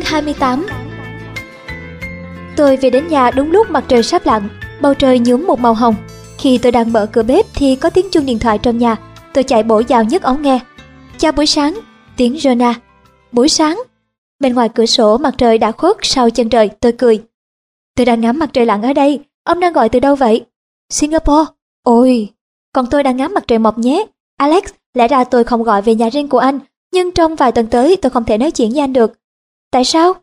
Chương 28 Tôi về đến nhà đúng lúc mặt trời sắp lặn, bầu trời nhuốm một màu hồng. Khi tôi đang mở cửa bếp thì có tiếng chuông điện thoại trong nhà. Tôi chạy bổ vào nhấc ống nghe. Chào buổi sáng, tiếng Rona. Buổi sáng. Bên ngoài cửa sổ mặt trời đã khuất sau chân trời, tôi cười. Tôi đang ngắm mặt trời lặn ở đây, ông đang gọi từ đâu vậy? Singapore. Ôi, còn tôi đang ngắm mặt trời mọc nhé. Alex, lẽ ra tôi không gọi về nhà riêng của anh, nhưng trong vài tuần tới tôi không thể nói chuyện với anh được. Tại sao?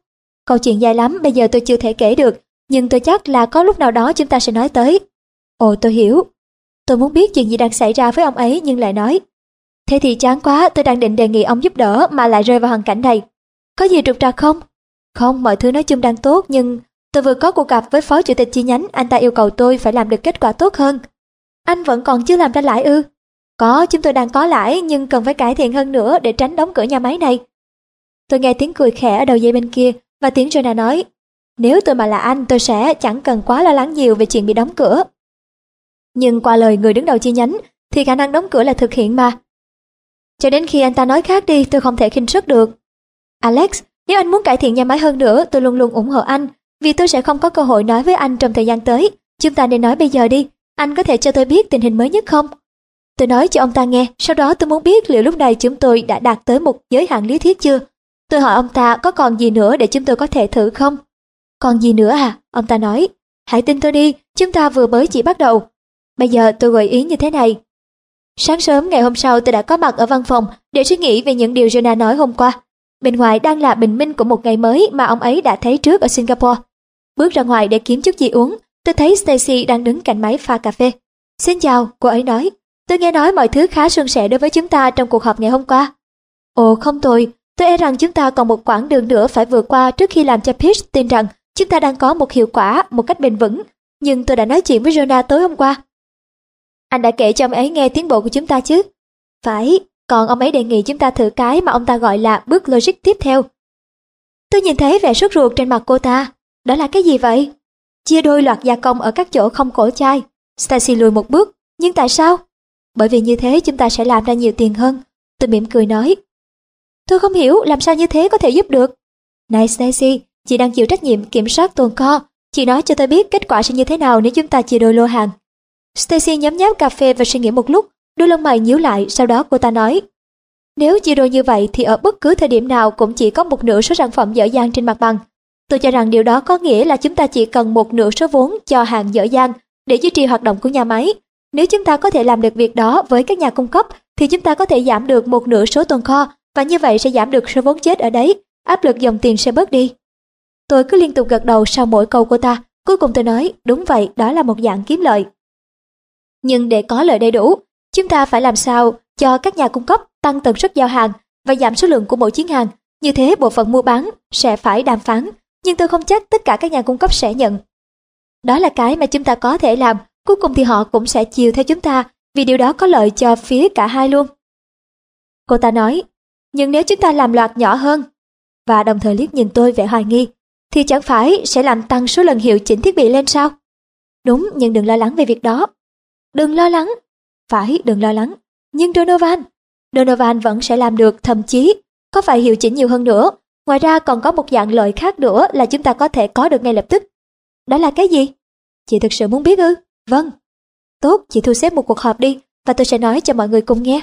Câu chuyện dài lắm, bây giờ tôi chưa thể kể được, nhưng tôi chắc là có lúc nào đó chúng ta sẽ nói tới. Ồ, tôi hiểu. Tôi muốn biết chuyện gì đang xảy ra với ông ấy nhưng lại nói. Thế thì chán quá, tôi đang định đề nghị ông giúp đỡ mà lại rơi vào hoàn cảnh này. Có gì trục trặc không? Không, mọi thứ nói chung đang tốt nhưng tôi vừa có cuộc gặp với phó chủ tịch chi nhánh, anh ta yêu cầu tôi phải làm được kết quả tốt hơn. Anh vẫn còn chưa làm ra lãi ư? Có, chúng tôi đang có lãi nhưng cần phải cải thiện hơn nữa để tránh đóng cửa nhà máy này. Tôi nghe tiếng cười khẽ ở đầu dây bên kia và tiếng Jonah nói Nếu tôi mà là anh tôi sẽ chẳng cần quá lo lắng nhiều về chuyện bị đóng cửa. Nhưng qua lời người đứng đầu chi nhánh thì khả năng đóng cửa là thực hiện mà. Cho đến khi anh ta nói khác đi tôi không thể khinh sức được. Alex, nếu anh muốn cải thiện nhà máy hơn nữa tôi luôn luôn ủng hộ anh vì tôi sẽ không có cơ hội nói với anh trong thời gian tới. Chúng ta nên nói bây giờ đi. Anh có thể cho tôi biết tình hình mới nhất không? Tôi nói cho ông ta nghe, sau đó tôi muốn biết liệu lúc này chúng tôi đã đạt tới một giới hạn lý thuyết chưa. Tôi hỏi ông ta có còn gì nữa để chúng tôi có thể thử không? Còn gì nữa à? Ông ta nói. Hãy tin tôi đi, chúng ta vừa mới chỉ bắt đầu. Bây giờ tôi gợi ý như thế này. Sáng sớm ngày hôm sau tôi đã có mặt ở văn phòng để suy nghĩ về những điều Jonah nói hôm qua. Bên ngoài đang là bình minh của một ngày mới mà ông ấy đã thấy trước ở Singapore. Bước ra ngoài để kiếm chút gì uống, tôi thấy Stacy đang đứng cạnh máy pha cà phê. Xin chào, cô ấy nói. Tôi nghe nói mọi thứ khá suôn sẻ đối với chúng ta trong cuộc họp ngày hôm qua. Ồ không tồi, tôi e rằng chúng ta còn một quãng đường nữa phải vượt qua trước khi làm cho Pitch tin rằng chúng ta đang có một hiệu quả một cách bền vững. Nhưng tôi đã nói chuyện với Jonah tối hôm qua. Anh đã kể cho ông ấy nghe tiến bộ của chúng ta chứ? Phải, còn ông ấy đề nghị chúng ta thử cái mà ông ta gọi là bước logic tiếp theo. Tôi nhìn thấy vẻ sốt ruột trên mặt cô ta. Đó là cái gì vậy? Chia đôi loạt gia công ở các chỗ không cổ chai. Stacy lùi một bước. Nhưng tại sao? Bởi vì như thế chúng ta sẽ làm ra nhiều tiền hơn. Tôi mỉm cười nói. Tôi không hiểu làm sao như thế có thể giúp được. Này Stacy, chị đang chịu trách nhiệm kiểm soát tồn kho. Chị nói cho tôi biết kết quả sẽ như thế nào nếu chúng ta chia đôi lô hàng. Stacy nhấm nháp cà phê và suy nghĩ một lúc, đôi lông mày nhíu lại, sau đó cô ta nói. Nếu chia đôi như vậy thì ở bất cứ thời điểm nào cũng chỉ có một nửa số sản phẩm dở dang trên mặt bằng. Tôi cho rằng điều đó có nghĩa là chúng ta chỉ cần một nửa số vốn cho hàng dở dang để duy trì hoạt động của nhà máy. Nếu chúng ta có thể làm được việc đó với các nhà cung cấp thì chúng ta có thể giảm được một nửa số tồn kho và như vậy sẽ giảm được số vốn chết ở đấy, áp lực dòng tiền sẽ bớt đi. Tôi cứ liên tục gật đầu sau mỗi câu của ta, cuối cùng tôi nói, đúng vậy, đó là một dạng kiếm lợi. Nhưng để có lợi đầy đủ, chúng ta phải làm sao cho các nhà cung cấp tăng tần suất giao hàng và giảm số lượng của mỗi chuyến hàng. Như thế bộ phận mua bán sẽ phải đàm phán, nhưng tôi không chắc tất cả các nhà cung cấp sẽ nhận. Đó là cái mà chúng ta có thể làm, cuối cùng thì họ cũng sẽ chiều theo chúng ta, vì điều đó có lợi cho phía cả hai luôn. Cô ta nói, nhưng nếu chúng ta làm loạt nhỏ hơn, và đồng thời liếc nhìn tôi vẻ hoài nghi, thì chẳng phải sẽ làm tăng số lần hiệu chỉnh thiết bị lên sao? Đúng, nhưng đừng lo lắng về việc đó. Đừng lo lắng. Phải, đừng lo lắng. Nhưng Donovan, Donovan vẫn sẽ làm được, thậm chí có phải hiệu chỉnh nhiều hơn nữa. Ngoài ra còn có một dạng lợi khác nữa là chúng ta có thể có được ngay lập tức. Đó là cái gì? Chị thực sự muốn biết ư? Vâng. Tốt, chị thu xếp một cuộc họp đi và tôi sẽ nói cho mọi người cùng nghe.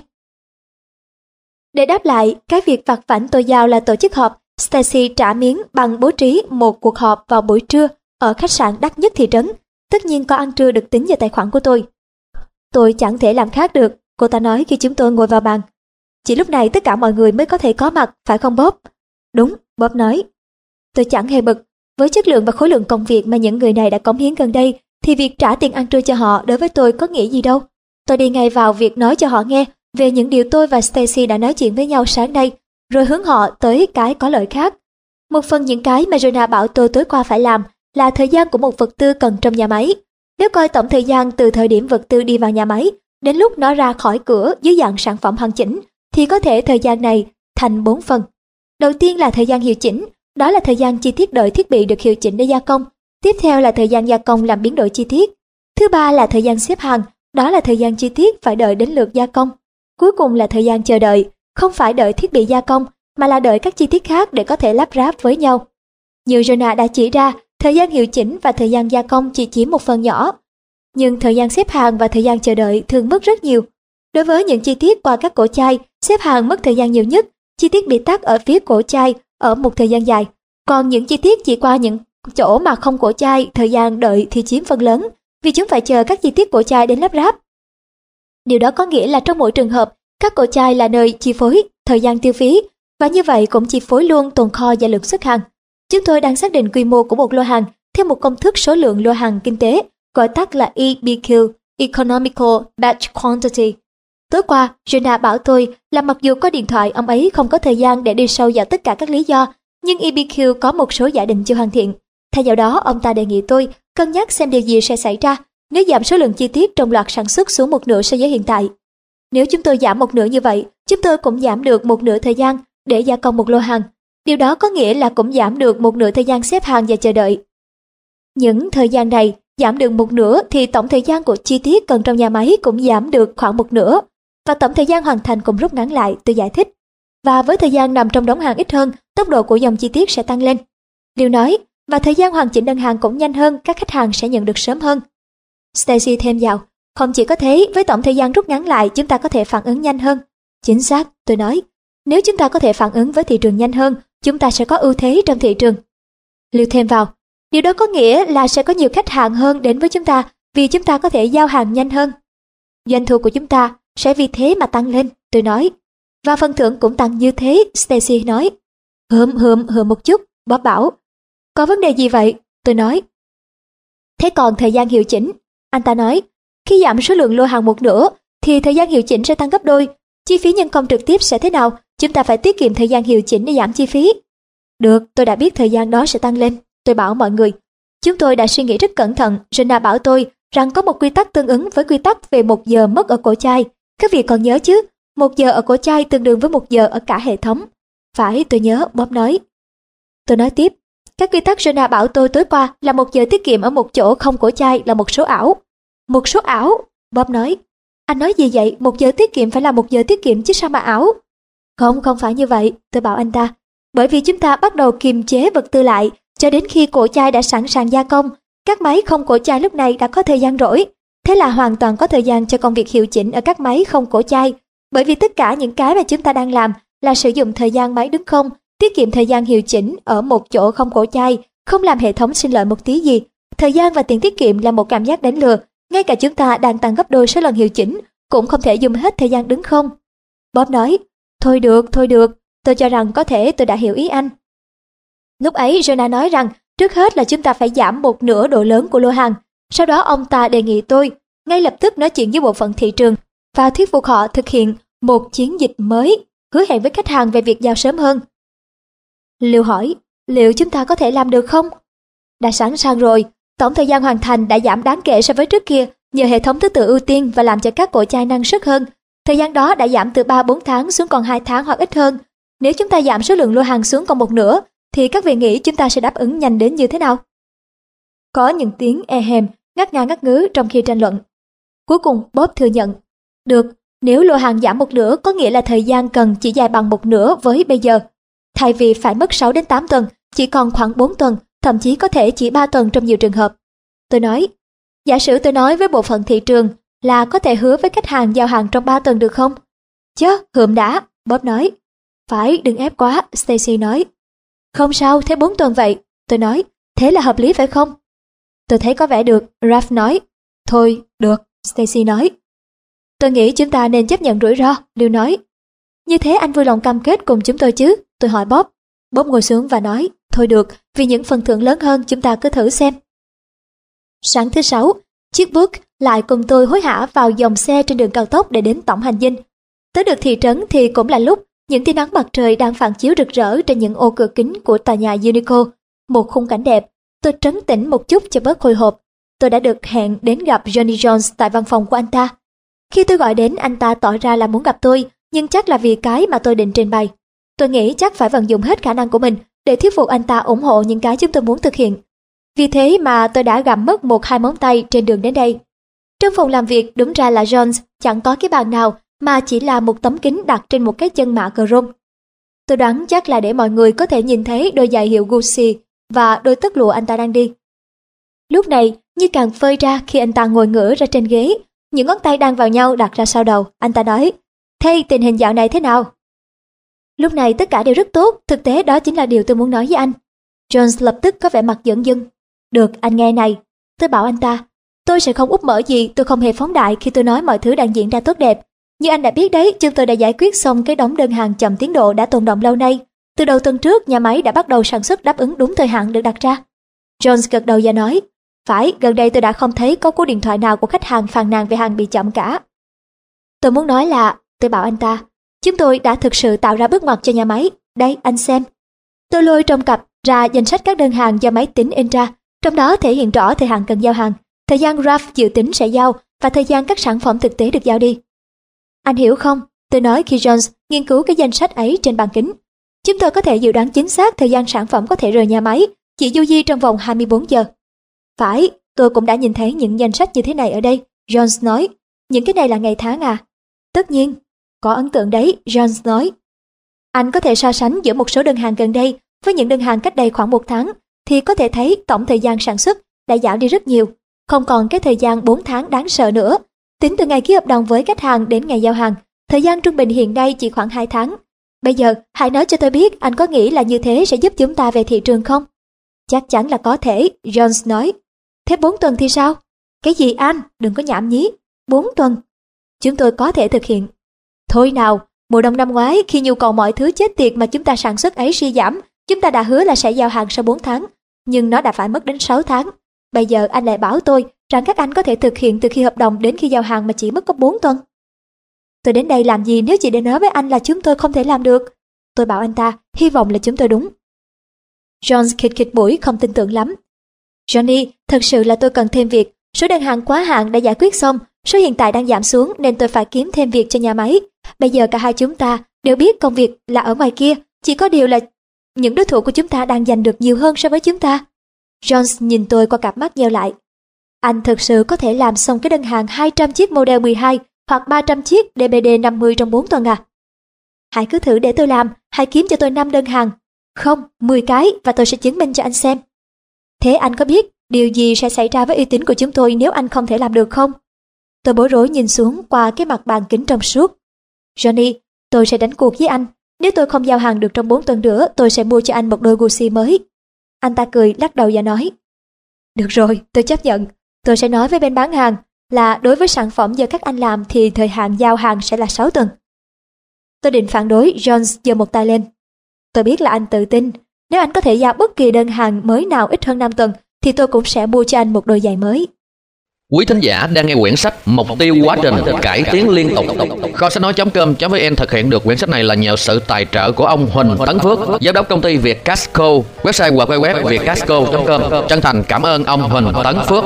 Để đáp lại, cái việc vặt vảnh tôi giao là tổ chức họp, Stacy trả miếng bằng bố trí một cuộc họp vào buổi trưa ở khách sạn đắt nhất thị trấn. Tất nhiên có ăn trưa được tính vào tài khoản của tôi. Tôi chẳng thể làm khác được, cô ta nói khi chúng tôi ngồi vào bàn. Chỉ lúc này tất cả mọi người mới có thể có mặt, phải không Bob? Đúng, Bob nói. Tôi chẳng hề bực. Với chất lượng và khối lượng công việc mà những người này đã cống hiến gần đây, thì việc trả tiền ăn trưa cho họ đối với tôi có nghĩa gì đâu. Tôi đi ngay vào việc nói cho họ nghe về những điều tôi và Stacy đã nói chuyện với nhau sáng nay, rồi hướng họ tới cái có lợi khác. Một phần những cái mà Jonah bảo tôi tối qua phải làm là thời gian của một vật tư cần trong nhà máy. Nếu coi tổng thời gian từ thời điểm vật tư đi vào nhà máy đến lúc nó ra khỏi cửa dưới dạng sản phẩm hoàn chỉnh, thì có thể thời gian này thành 4 phần. Đầu tiên là thời gian hiệu chỉnh, đó là thời gian chi tiết đợi thiết bị được hiệu chỉnh để gia công. Tiếp theo là thời gian gia công làm biến đổi chi tiết. Thứ ba là thời gian xếp hàng, đó là thời gian chi tiết phải đợi đến lượt gia công. Cuối cùng là thời gian chờ đợi, không phải đợi thiết bị gia công mà là đợi các chi tiết khác để có thể lắp ráp với nhau. Như Jonah đã chỉ ra, thời gian hiệu chỉnh và thời gian gia công chỉ chiếm một phần nhỏ. Nhưng thời gian xếp hàng và thời gian chờ đợi thường mất rất nhiều. Đối với những chi tiết qua các cổ chai, xếp hàng mất thời gian nhiều nhất, chi tiết bị tắt ở phía cổ chai ở một thời gian dài. Còn những chi tiết chỉ qua những chỗ mà không cổ chai, thời gian đợi thì chiếm phần lớn, vì chúng phải chờ các chi tiết cổ chai đến lắp ráp. Điều đó có nghĩa là trong mỗi trường hợp, các cổ chai là nơi chi phối thời gian tiêu phí và như vậy cũng chi phối luôn tồn kho và lượng xuất hàng. Chúng tôi đang xác định quy mô của một lô hàng theo một công thức số lượng lô hàng kinh tế, gọi tắt là EBQ, Economical Batch Quantity. Tối qua, Jenna bảo tôi là mặc dù có điện thoại, ông ấy không có thời gian để đi sâu vào tất cả các lý do, nhưng EBQ có một số giả định chưa hoàn thiện. Thay vào đó, ông ta đề nghị tôi cân nhắc xem điều gì sẽ xảy ra nếu giảm số lượng chi tiết trong loạt sản xuất xuống một nửa so với hiện tại. Nếu chúng tôi giảm một nửa như vậy, chúng tôi cũng giảm được một nửa thời gian để gia công một lô hàng. Điều đó có nghĩa là cũng giảm được một nửa thời gian xếp hàng và chờ đợi. Những thời gian này giảm được một nửa thì tổng thời gian của chi tiết cần trong nhà máy cũng giảm được khoảng một nửa và tổng thời gian hoàn thành cũng rút ngắn lại, tôi giải thích. Và với thời gian nằm trong đống hàng ít hơn, tốc độ của dòng chi tiết sẽ tăng lên. Điều nói, và thời gian hoàn chỉnh đơn hàng cũng nhanh hơn, các khách hàng sẽ nhận được sớm hơn. Stacy thêm vào, không chỉ có thế, với tổng thời gian rút ngắn lại, chúng ta có thể phản ứng nhanh hơn. Chính xác, tôi nói. Nếu chúng ta có thể phản ứng với thị trường nhanh hơn, chúng ta sẽ có ưu thế trong thị trường. Lưu thêm vào, điều đó có nghĩa là sẽ có nhiều khách hàng hơn đến với chúng ta vì chúng ta có thể giao hàng nhanh hơn. Doanh thu của chúng ta sẽ vì thế mà tăng lên, tôi nói. Và phần thưởng cũng tăng như thế, Stacy nói. Hượm hượm hượm một chút, Bob bảo. Có vấn đề gì vậy? Tôi nói. Thế còn thời gian hiệu chỉnh? Anh ta nói, khi giảm số lượng lô hàng một nửa, thì thời gian hiệu chỉnh sẽ tăng gấp đôi. Chi phí nhân công trực tiếp sẽ thế nào? Chúng ta phải tiết kiệm thời gian hiệu chỉnh để giảm chi phí. Được, tôi đã biết thời gian đó sẽ tăng lên. Tôi bảo mọi người. Chúng tôi đã suy nghĩ rất cẩn thận. Jenna bảo tôi rằng có một quy tắc tương ứng với quy tắc về một giờ mất ở cổ chai. Các vị còn nhớ chứ? Một giờ ở cổ chai tương đương với một giờ ở cả hệ thống. Phải, tôi nhớ, Bob nói. Tôi nói tiếp. Các quy tắc Jenna bảo tôi tối qua là một giờ tiết kiệm ở một chỗ không cổ chai là một số ảo. Một số ảo, Bob nói. Anh nói gì vậy, một giờ tiết kiệm phải là một giờ tiết kiệm chứ sao mà ảo? Không, không phải như vậy, tôi bảo anh ta. Bởi vì chúng ta bắt đầu kiềm chế vật tư lại, cho đến khi cổ chai đã sẵn sàng gia công, các máy không cổ chai lúc này đã có thời gian rỗi. Thế là hoàn toàn có thời gian cho công việc hiệu chỉnh ở các máy không cổ chai. Bởi vì tất cả những cái mà chúng ta đang làm là sử dụng thời gian máy đứng không, tiết kiệm thời gian hiệu chỉnh ở một chỗ không cổ chai, không làm hệ thống sinh lợi một tí gì. Thời gian và tiền tiết kiệm là một cảm giác đánh lừa, ngay cả chúng ta đang tăng gấp đôi số lần hiệu chỉnh, cũng không thể dùng hết thời gian đứng không. Bob nói, thôi được, thôi được, tôi cho rằng có thể tôi đã hiểu ý anh. Lúc ấy Jonah nói rằng trước hết là chúng ta phải giảm một nửa độ lớn của lô hàng. Sau đó ông ta đề nghị tôi ngay lập tức nói chuyện với bộ phận thị trường và thuyết phục họ thực hiện một chiến dịch mới, hứa hẹn với khách hàng về việc giao sớm hơn. Liệu hỏi, liệu chúng ta có thể làm được không? Đã sẵn sàng rồi, Tổng thời gian hoàn thành đã giảm đáng kể so với trước kia nhờ hệ thống thứ tự ưu tiên và làm cho các cổ chai năng suất hơn. Thời gian đó đã giảm từ 3-4 tháng xuống còn 2 tháng hoặc ít hơn. Nếu chúng ta giảm số lượng lô hàng xuống còn một nửa, thì các vị nghĩ chúng ta sẽ đáp ứng nhanh đến như thế nào? Có những tiếng e hèm, ngắt ngang ngắt ngứ trong khi tranh luận. Cuối cùng Bob thừa nhận. Được, nếu lô hàng giảm một nửa có nghĩa là thời gian cần chỉ dài bằng một nửa với bây giờ. Thay vì phải mất 6 đến 8 tuần, chỉ còn khoảng 4 tuần thậm chí có thể chỉ 3 tuần trong nhiều trường hợp. Tôi nói, giả sử tôi nói với bộ phận thị trường là có thể hứa với khách hàng giao hàng trong 3 tuần được không? Chớ, hượm đã, Bob nói. Phải, đừng ép quá, Stacy nói. Không sao, thế 4 tuần vậy. Tôi nói, thế là hợp lý phải không? Tôi thấy có vẻ được, Ralph nói. Thôi, được, Stacy nói. Tôi nghĩ chúng ta nên chấp nhận rủi ro, Lưu nói. Như thế anh vui lòng cam kết cùng chúng tôi chứ? Tôi hỏi Bob. Bob ngồi xuống và nói, thôi được, vì những phần thưởng lớn hơn chúng ta cứ thử xem. Sáng thứ sáu, chiếc bước lại cùng tôi hối hả vào dòng xe trên đường cao tốc để đến tổng hành dinh. Tới được thị trấn thì cũng là lúc những tia nắng mặt trời đang phản chiếu rực rỡ trên những ô cửa kính của tòa nhà Unico. Một khung cảnh đẹp, tôi trấn tĩnh một chút cho bớt hồi hộp. Tôi đã được hẹn đến gặp Johnny Jones tại văn phòng của anh ta. Khi tôi gọi đến, anh ta tỏ ra là muốn gặp tôi, nhưng chắc là vì cái mà tôi định trình bày. Tôi nghĩ chắc phải vận dụng hết khả năng của mình để thuyết phục anh ta ủng hộ những cái chúng tôi muốn thực hiện. Vì thế mà tôi đã gặm mất một hai móng tay trên đường đến đây. Trong phòng làm việc đúng ra là Jones chẳng có cái bàn nào mà chỉ là một tấm kính đặt trên một cái chân mạ cờ rôm. Tôi đoán chắc là để mọi người có thể nhìn thấy đôi giày hiệu Gucci và đôi tất lụa anh ta đang đi. Lúc này, như càng phơi ra khi anh ta ngồi ngửa ra trên ghế, những ngón tay đang vào nhau đặt ra sau đầu, anh ta nói, Thế tình hình dạo này thế nào? Lúc này tất cả đều rất tốt, thực tế đó chính là điều tôi muốn nói với anh. Jones lập tức có vẻ mặt giận dưng. Được, anh nghe này. Tôi bảo anh ta, tôi sẽ không úp mở gì, tôi không hề phóng đại khi tôi nói mọi thứ đang diễn ra tốt đẹp. Như anh đã biết đấy, chúng tôi đã giải quyết xong cái đóng đơn hàng chậm tiến độ đã tồn động lâu nay. Từ đầu tuần trước, nhà máy đã bắt đầu sản xuất đáp ứng đúng thời hạn được đặt ra. Jones gật đầu và nói, phải, gần đây tôi đã không thấy có cú điện thoại nào của khách hàng phàn nàn về hàng bị chậm cả. Tôi muốn nói là, tôi bảo anh ta, chúng tôi đã thực sự tạo ra bước ngoặt cho nhà máy. Đây, anh xem. Tôi lôi trong cặp ra danh sách các đơn hàng do máy tính in ra, trong đó thể hiện rõ thời hạn cần giao hàng, thời gian Ralph dự tính sẽ giao và thời gian các sản phẩm thực tế được giao đi. Anh hiểu không? Tôi nói khi Jones nghiên cứu cái danh sách ấy trên bàn kính. Chúng tôi có thể dự đoán chính xác thời gian sản phẩm có thể rời nhà máy, chỉ du di trong vòng 24 giờ. Phải, tôi cũng đã nhìn thấy những danh sách như thế này ở đây, Jones nói. Những cái này là ngày tháng à? Tất nhiên, có ấn tượng đấy, Jones nói. Anh có thể so sánh giữa một số đơn hàng gần đây với những đơn hàng cách đây khoảng một tháng, thì có thể thấy tổng thời gian sản xuất đã giảm đi rất nhiều, không còn cái thời gian 4 tháng đáng sợ nữa. Tính từ ngày ký hợp đồng với khách hàng đến ngày giao hàng, thời gian trung bình hiện nay chỉ khoảng 2 tháng. Bây giờ, hãy nói cho tôi biết anh có nghĩ là như thế sẽ giúp chúng ta về thị trường không? Chắc chắn là có thể, Jones nói. Thế 4 tuần thì sao? Cái gì anh? Đừng có nhảm nhí. 4 tuần. Chúng tôi có thể thực hiện. Thôi nào, mùa đông năm ngoái khi nhu cầu mọi thứ chết tiệt mà chúng ta sản xuất ấy suy giảm, chúng ta đã hứa là sẽ giao hàng sau 4 tháng, nhưng nó đã phải mất đến 6 tháng. Bây giờ anh lại bảo tôi rằng các anh có thể thực hiện từ khi hợp đồng đến khi giao hàng mà chỉ mất có 4 tuần. Tôi đến đây làm gì nếu chị để nói với anh là chúng tôi không thể làm được? Tôi bảo anh ta, hy vọng là chúng tôi đúng. Jones khịt khịt mũi không tin tưởng lắm. Johnny, thật sự là tôi cần thêm việc. Số đơn hàng quá hạn đã giải quyết xong, số hiện tại đang giảm xuống nên tôi phải kiếm thêm việc cho nhà máy. Bây giờ cả hai chúng ta đều biết công việc là ở ngoài kia, chỉ có điều là những đối thủ của chúng ta đang giành được nhiều hơn so với chúng ta. Jones nhìn tôi qua cặp mắt nheo lại. Anh thực sự có thể làm xong cái đơn hàng 200 chiếc model 12 hoặc 300 chiếc DBD 50 trong 4 tuần à? Hãy cứ thử để tôi làm, hãy kiếm cho tôi 5 đơn hàng. Không, 10 cái và tôi sẽ chứng minh cho anh xem. Thế anh có biết điều gì sẽ xảy ra với uy tín của chúng tôi nếu anh không thể làm được không? Tôi bối rối nhìn xuống qua cái mặt bàn kính trong suốt. Johnny, tôi sẽ đánh cuộc với anh. Nếu tôi không giao hàng được trong 4 tuần nữa, tôi sẽ mua cho anh một đôi Gucci mới. Anh ta cười lắc đầu và nói. Được rồi, tôi chấp nhận. Tôi sẽ nói với bên bán hàng là đối với sản phẩm do các anh làm thì thời hạn giao hàng sẽ là 6 tuần. Tôi định phản đối, Jones giơ một tay lên. Tôi biết là anh tự tin, nếu anh có thể giao bất kỳ đơn hàng mới nào ít hơn 5 tuần thì tôi cũng sẽ mua cho anh một đôi giày mới. Quý thính giả đang nghe quyển sách Mục tiêu quá trình cải tiến liên tục. Kho sách nói.com.vn thực hiện được quyển sách này là nhờ sự tài trợ của ông Huỳnh Tấn Phước, giám đốc công ty Việt Casco, website www vietcasco.com. Chân thành cảm ơn ông Huỳnh Tấn Phước.